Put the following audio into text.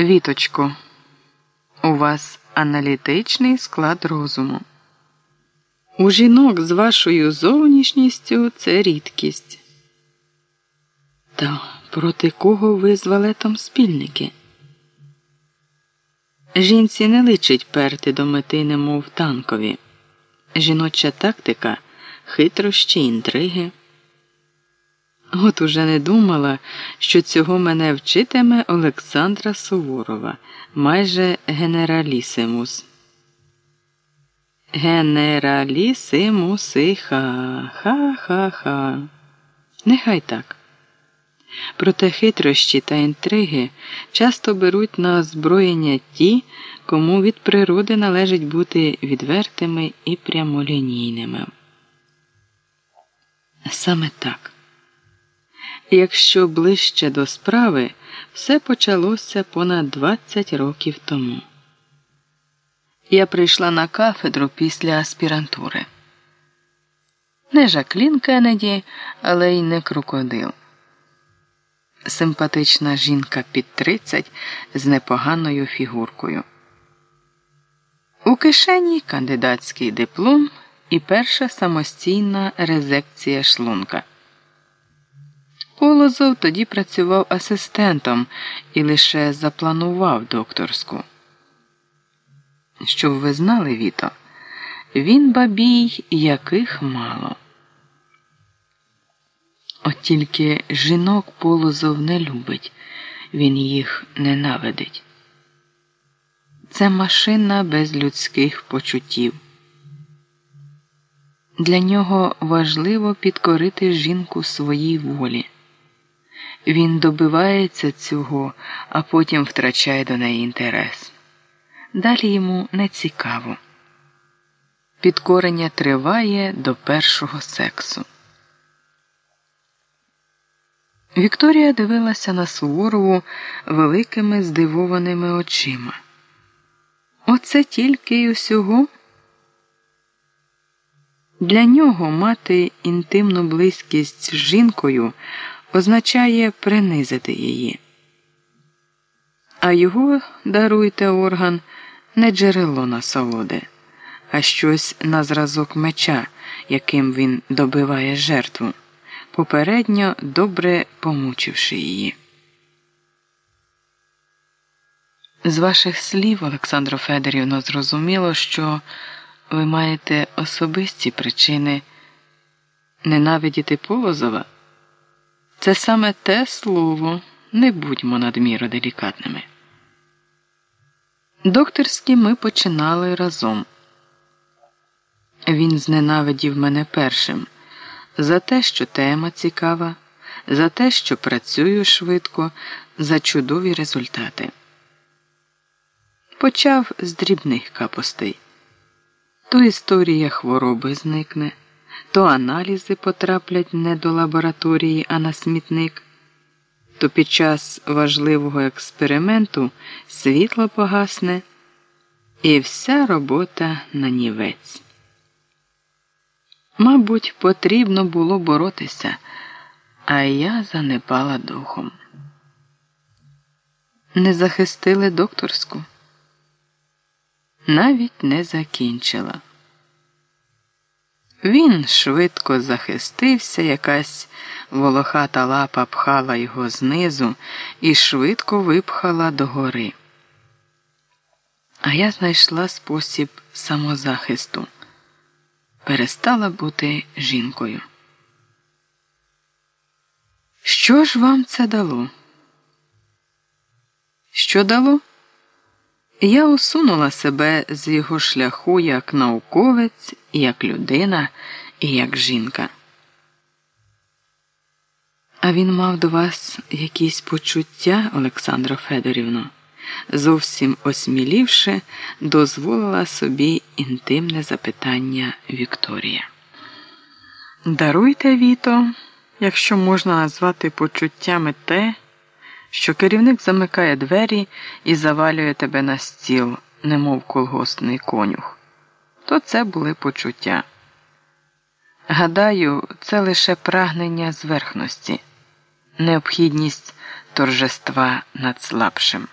Віточко, у вас аналітичний склад розуму. У жінок з вашою зовнішністю це рідкість. Та проти кого ви з валетом спільники? Жінці не личить перти до мети, немов танкові. Жіноча тактика, хитрощі, інтриги. От уже не думала, що цього мене вчитиме Олександра Суворова, майже генералісимус. Генералісимусиха, ха-ха-ха. Нехай так. Проте хитрощі та інтриги часто беруть на озброєння ті, кому від природи належить бути відвертими і прямолінійними. Саме так. Якщо ближче до справи, все почалося понад 20 років тому. Я прийшла на кафедру після аспірантури. Не Жаклін Кеннеді, але й не крокодил. Симпатична жінка під 30 з непоганою фігуркою. У кишені кандидатський диплом і перша самостійна резекція шлунка. Полозов тоді працював асистентом і лише запланував докторську. Щоб ви знали, Віто, він бабій, яких мало. От тільки жінок Полозов не любить, він їх ненавидить. Це машина без людських почуттів. Для нього важливо підкорити жінку своїй волі. Він добивається цього, а потім втрачає до неї інтерес. Далі йому не цікаво. Підкорення триває до першого сексу. Вікторія дивилася на Суворову великими здивованими очима. Оце тільки й усього. Для нього мати інтимну близькість з жінкою означає принизити її. А його, даруйте орган, не джерело насолоди, а щось на зразок меча, яким він добиває жертву, попередньо добре помучивши її. З ваших слів, Олександро Федорівно, зрозуміло, що ви маєте особисті причини ненавидіти Полозова. Це саме те слово, не будьмо надміру делікатними. Докторські ми починали разом. Він зненавидів мене першим за те, що тема цікава, за те, що працюю швидко, за чудові результати. Почав з дрібних капостей. То історія хвороби зникне, то аналізи потраплять не до лабораторії, а на смітник, то під час важливого експерименту світло погасне, і вся робота на нівець. Мабуть, потрібно було боротися, а я занепала духом. Не захистили докторську навіть не закінчила. Він швидко захистився, якась волохата лапа пхала його знизу і швидко випхала догори. А я знайшла спосіб самозахисту, перестала бути жінкою. Що ж вам це дало? Що дало? Я усунула себе з його шляху як науковець, як людина і як жінка. А він мав до вас якісь почуття, Олександро Федорівно, зовсім осмілівши, дозволила собі інтимне запитання Вікторія. Даруйте, Віто, якщо можна назвати почуттями те що керівник замикає двері і завалює тебе на стіл, немов колгоспний конюх, то це були почуття. Гадаю, це лише прагнення зверхності, необхідність торжества над слабшим.